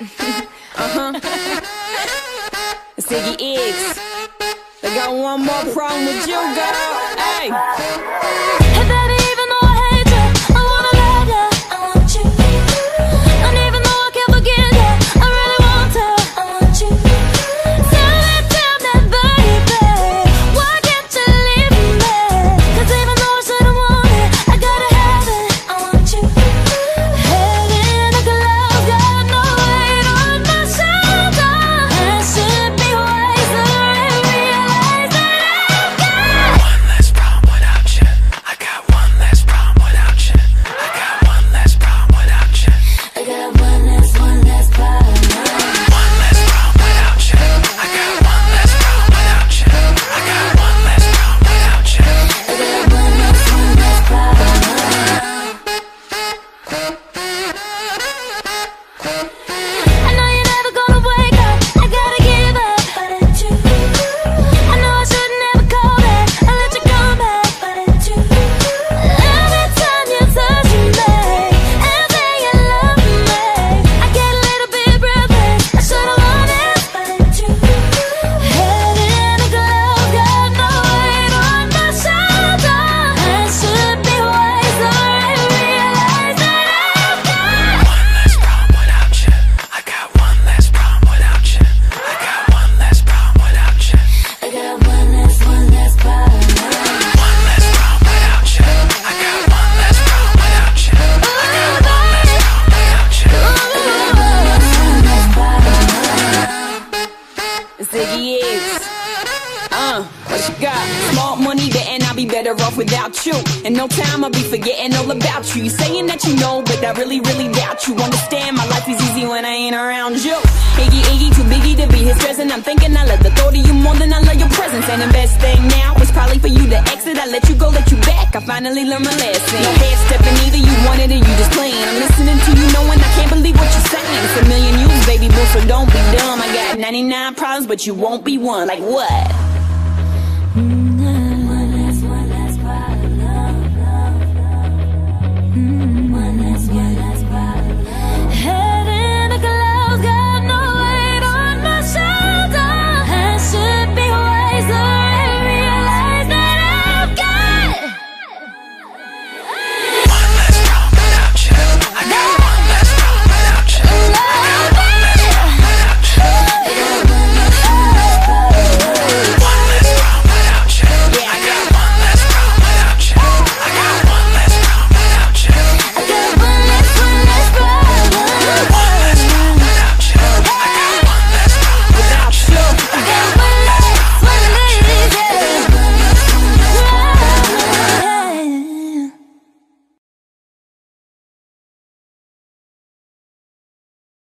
uh-huh. Iggy Iggs. I got one more problem with you, girl. Hey. Iggy Iggs. Uh, what you got? Small money, and I'll be better off without you. In no time, I'll be forgetting all about you. You saying that you know, but I really, really doubt you. Understand, my life is easy when I ain't around you. Iggy, Iggy, too biggie to be his present. I'm thinking I love the thought of you more than I love your presence. And the best thing now is probably for you to exit. I let you go, let you back. I finally learned my lesson. No head stepping either, you wanted it, you just playing. Problems, but you won't be one. Like what?